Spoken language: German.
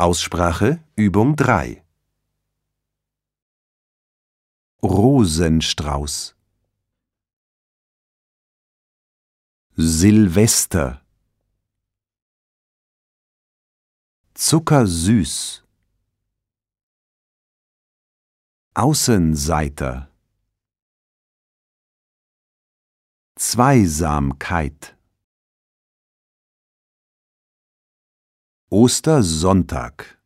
Aussprache Übung 3 Rosenstrauß. Silvester. Zuckersüß. Außenseiter. Zweisamkeit Ostersonntag